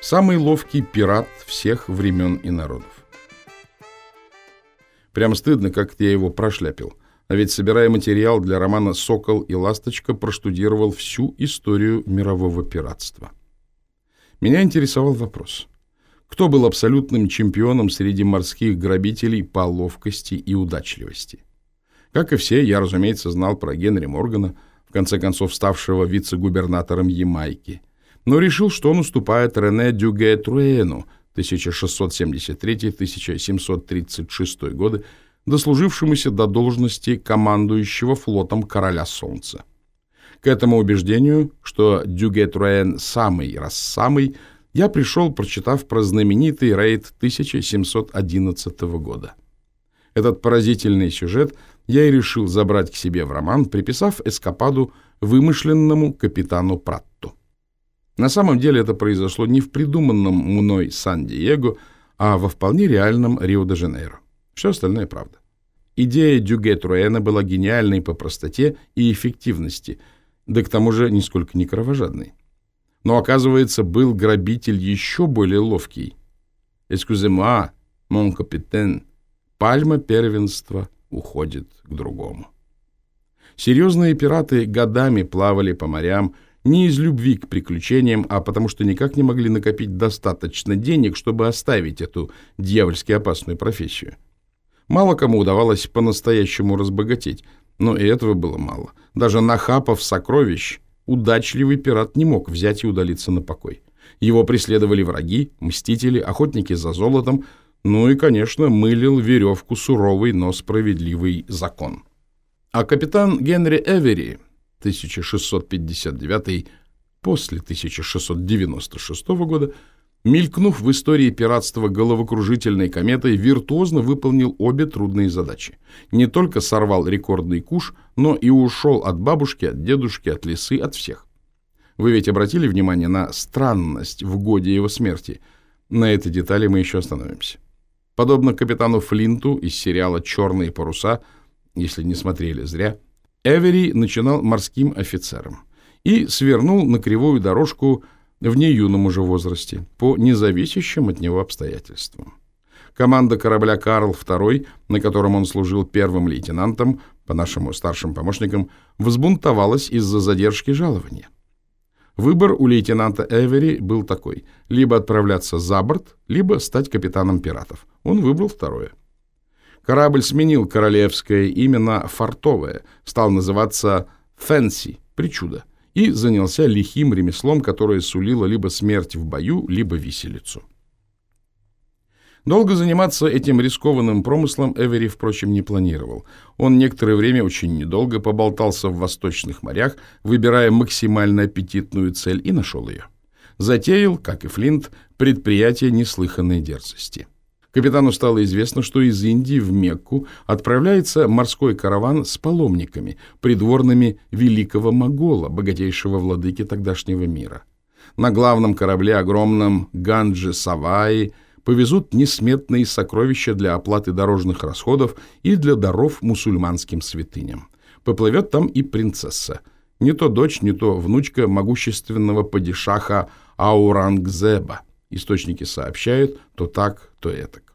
Самый ловкий пират всех времен и народов. Прям стыдно, как я его прошляпил. А ведь, собирая материал для романа «Сокол и ласточка», проштудировал всю историю мирового пиратства. Меня интересовал вопрос. Кто был абсолютным чемпионом среди морских грабителей по ловкости и удачливости? Как и все, я, разумеется, знал про Генри Моргана, в конце концов ставшего вице-губернатором Ямайки, но решил, что он уступает Рене Дюге Труэну – 1673-1736 годы, дослужившемуся до должности командующего флотом Короля Солнца. К этому убеждению, что Дюгетруэн самый раз самый, я пришел, прочитав про знаменитый рейд 1711 года. Этот поразительный сюжет я и решил забрать к себе в роман, приписав эскападу вымышленному капитану Пратту. На самом деле это произошло не в придуманном мной Сан-Диего, а во вполне реальном Рио-де-Жанейро. Все остальное правда. Идея Дюге Труэна была гениальной по простоте и эффективности, да к тому же нисколько не кровожадной. Но, оказывается, был грабитель еще более ловкий. «Эскузема, мон капитен, пальма первенства уходит к другому». Серьезные пираты годами плавали по морям, не из любви к приключениям, а потому что никак не могли накопить достаточно денег, чтобы оставить эту дьявольски опасную профессию. Мало кому удавалось по-настоящему разбогатеть, но и этого было мало. Даже нахапав сокровищ, удачливый пират не мог взять и удалиться на покой. Его преследовали враги, мстители, охотники за золотом, ну и, конечно, мылил веревку суровый, но справедливый закон. А капитан Генри Эвери 1659 после 1696 года, мелькнув в истории пиратства головокружительной кометой, виртуозно выполнил обе трудные задачи. Не только сорвал рекордный куш, но и ушел от бабушки, от дедушки, от лисы, от всех. Вы ведь обратили внимание на странность в годе его смерти? На этой детали мы еще остановимся. Подобно капитану Флинту из сериала «Черные паруса», если не смотрели зря – Эвери начинал морским офицером и свернул на кривую дорожку в неюном уже возрасте по независящим от него обстоятельствам. Команда корабля «Карл II», на котором он служил первым лейтенантом, по нашему старшим помощникам, взбунтовалась из-за задержки жалования. Выбор у лейтенанта Эвери был такой – либо отправляться за борт, либо стать капитаном пиратов. Он выбрал второе. Корабль сменил королевское имя на фартовое, стал называться «Фэнси» — «Причудо», и занялся лихим ремеслом, которое сулило либо смерть в бою, либо виселицу. Долго заниматься этим рискованным промыслом Эвери, впрочем, не планировал. Он некоторое время очень недолго поболтался в восточных морях, выбирая максимально аппетитную цель, и нашел ее. Затеял, как и Флинт, предприятие неслыханной дерзости – Капитану стало известно, что из Индии в Мекку отправляется морской караван с паломниками, придворными великого Могола, богатейшего владыки тогдашнего мира. На главном корабле, огромном Ганджи Саваи, повезут несметные сокровища для оплаты дорожных расходов и для даров мусульманским святыням. Поплывет там и принцесса. Не то дочь, не то внучка могущественного падишаха Аурангзеба – Источники сообщают то так, то этак.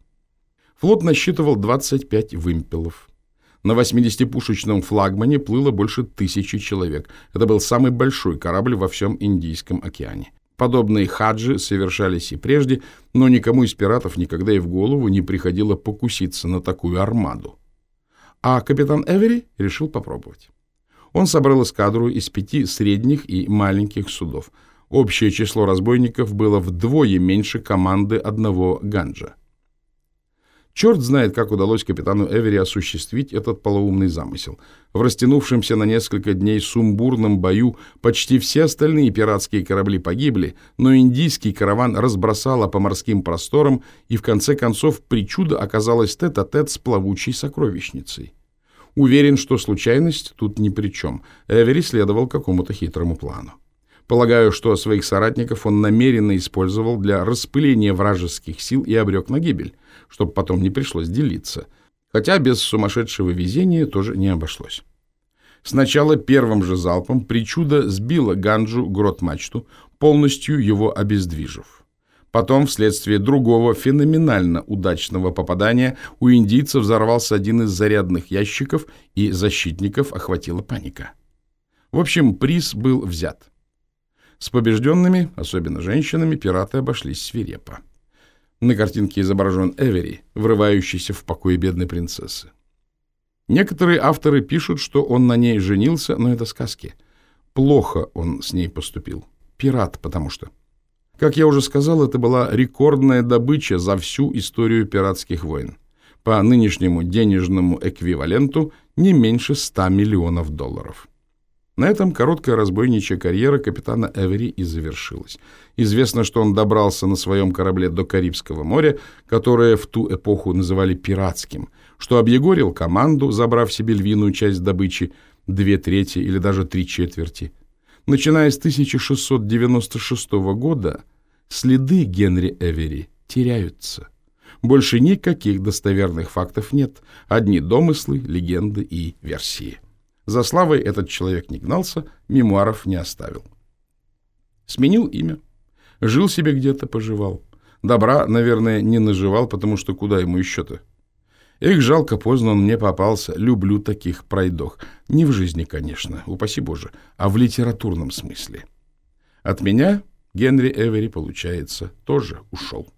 Флот насчитывал 25 вымпелов. На 80-пушечном флагмане плыло больше тысячи человек. Это был самый большой корабль во всем Индийском океане. Подобные хаджи совершались и прежде, но никому из пиратов никогда и в голову не приходило покуситься на такую армаду. А капитан Эвери решил попробовать. Он собрал эскадру из пяти средних и маленьких судов – Общее число разбойников было вдвое меньше команды одного ганджа. Черт знает, как удалось капитану Эвери осуществить этот полоумный замысел. В растянувшемся на несколько дней сумбурном бою почти все остальные пиратские корабли погибли, но индийский караван разбросало по морским просторам, и в конце концов причуда оказалась тет-а-тет -тет с плавучей сокровищницей. Уверен, что случайность тут ни при чем. Эвери следовал какому-то хитрому плану. Полагаю, что своих соратников он намеренно использовал для распыления вражеских сил и обрек на гибель, чтобы потом не пришлось делиться. Хотя без сумасшедшего везения тоже не обошлось. Сначала первым же залпом причуда сбила Ганджу грот-мачту, полностью его обездвижив. Потом, вследствие другого феноменально удачного попадания, у индийцев взорвался один из зарядных ящиков, и защитников охватила паника. В общем, приз был взят. С побежденными, особенно женщинами, пираты обошлись свирепо. На картинке изображен Эвери, врывающийся в покой бедной принцессы. Некоторые авторы пишут, что он на ней женился, но это сказки. Плохо он с ней поступил. Пират, потому что... Как я уже сказал, это была рекордная добыча за всю историю пиратских войн. По нынешнему денежному эквиваленту не меньше 100 миллионов долларов. На этом короткая разбойничья карьера капитана Эвери и завершилась. Известно, что он добрался на своем корабле до Карибского моря, которое в ту эпоху называли пиратским, что объегорил команду, забрав себе львиную часть добычи, две трети или даже три четверти – Начиная с 1696 года следы Генри Эвери теряются. Больше никаких достоверных фактов нет. Одни домыслы, легенды и версии. За славой этот человек не гнался, мемуаров не оставил. Сменил имя. Жил себе где-то, поживал. Добра, наверное, не наживал, потому что куда ему еще-то? Эх, жалко, поздно он мне попался. Люблю таких пройдох. Не в жизни, конечно, упаси Боже, а в литературном смысле. От меня Генри Эвери, получается, тоже ушел.